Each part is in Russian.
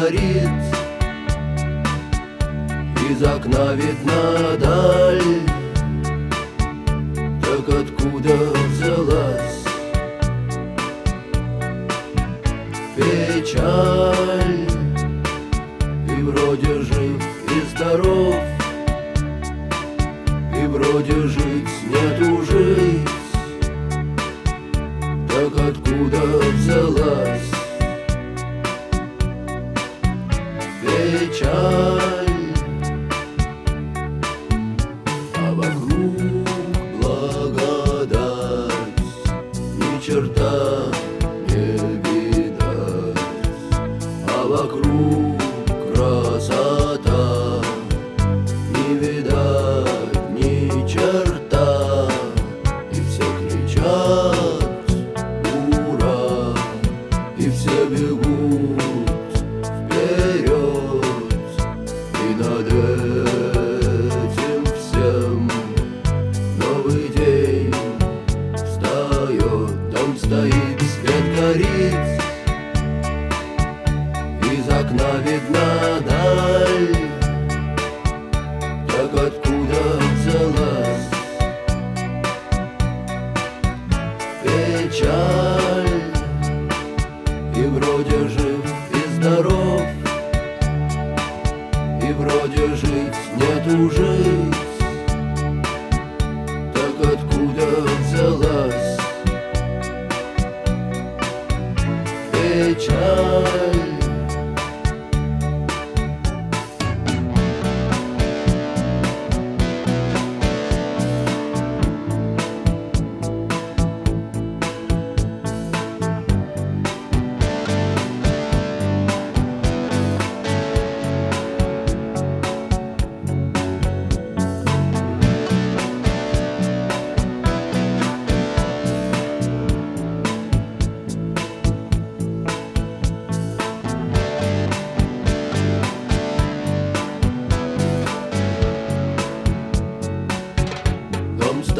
горит. Из окна видна даль. Так откуда взялась Печаль? И вроде жив и здоров. И вроде жить нету жить Так откуда взялась печаль А Над этим всем. Новый день встает Дом стоит, свет горит. Из окна видна даль Так откуда взялась печаль? И вроде жив нету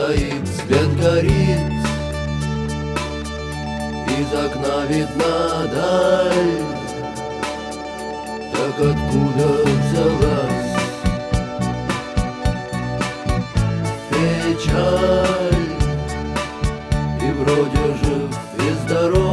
стоит, свет горит, Из окна видна даль. Так откуда взялась печаль? И вроде жив без здоров.